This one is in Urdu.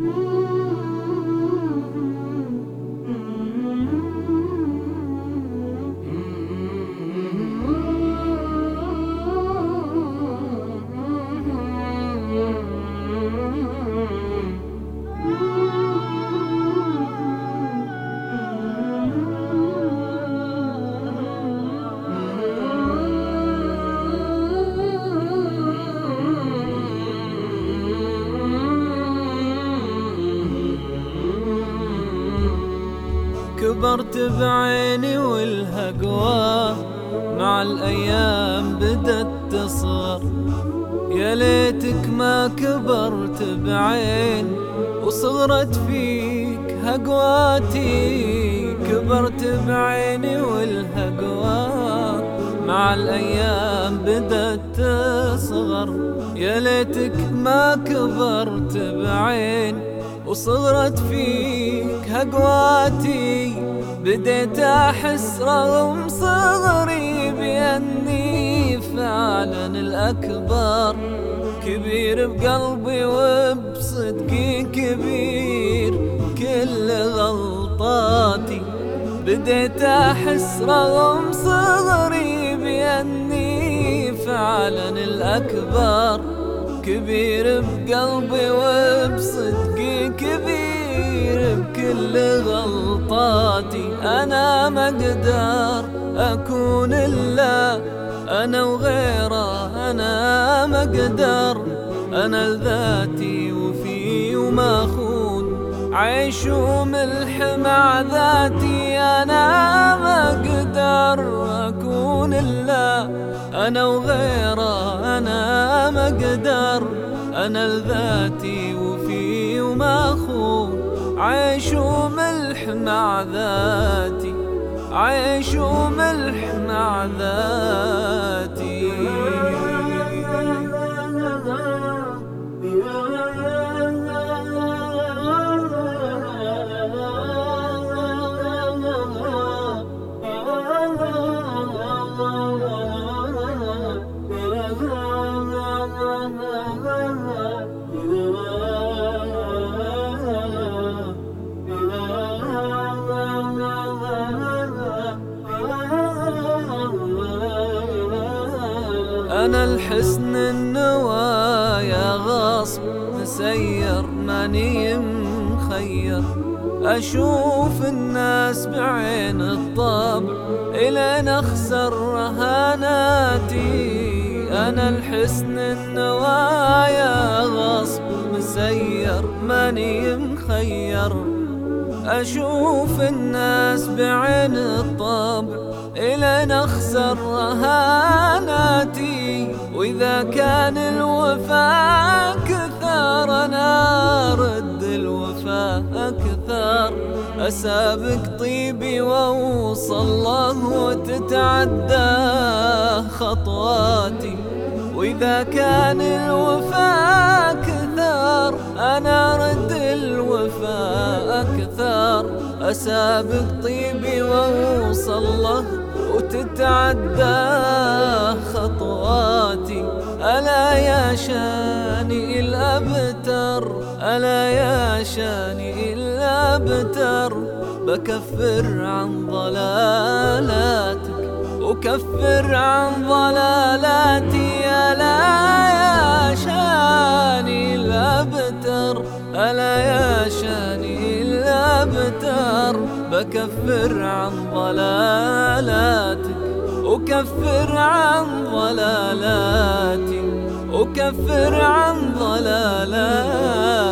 Ooh. Mm -hmm. كبرت بعيني والهقوى مع الأيام بدت تصغر. يا ليتك ما كبرت بعين وصغرت فيك هقواتي. كبرت بعيني والهقوى مع الأيام بدت تصغر. يا ليتك ما كبرت بعين وصغرت فيك هقواتي، بديت أحس رغم صغري بأني فعلا الأكبر. كبير بقلبي وبصدقي كبير، كل غلطاتي. بديت أحس رغم صغري بأني فعلا الأكبر. كبير بقلبي وبصدقي كبير بكل غلطاتي. أنا ما أقدر أكون إلا أنا وغيره. أنا ما أقدر أنا لذاتي وفي وما أخون. عيش وملح مع ذاتي. أنا ما أقدر أكون إلا أنا وغيره. أنا أقدر أنا لذاتي وفي وما أخون. عيش وملح مع ذاتي عيش وملح مع ذاتي. أنا الحسن النوايا غصب مسير ماني مخير. أشوف الناس بعين الطبع إلين أخسر رهاناتي أنا الحسن النوايا غصب مسير ماني مخير. أشوف الناس بعين الطبع إلين أخسر رهاناتي وإذا كان الوفاء كثر أنا أرد الوفاء أكثر. أسابق طيبي وأوصل له وتتعدى خطواتي. وإذا كان الوفاء كثر أنا أرد الوفاء أكثر. أسابق طيبي وأوصل له وتتعدى خطواتي. ألا يا شاني الأبتر، ألا يا شاني الأبتر. بكفر عن ضلالاتك وكفر عن ضلالاتي. ألا يا شاني الأبتر، ألا يا شاني الأبتر. بكفر عن ضلالاتك. أكفر عن ضلالاتي أكفر عن ضلالاتي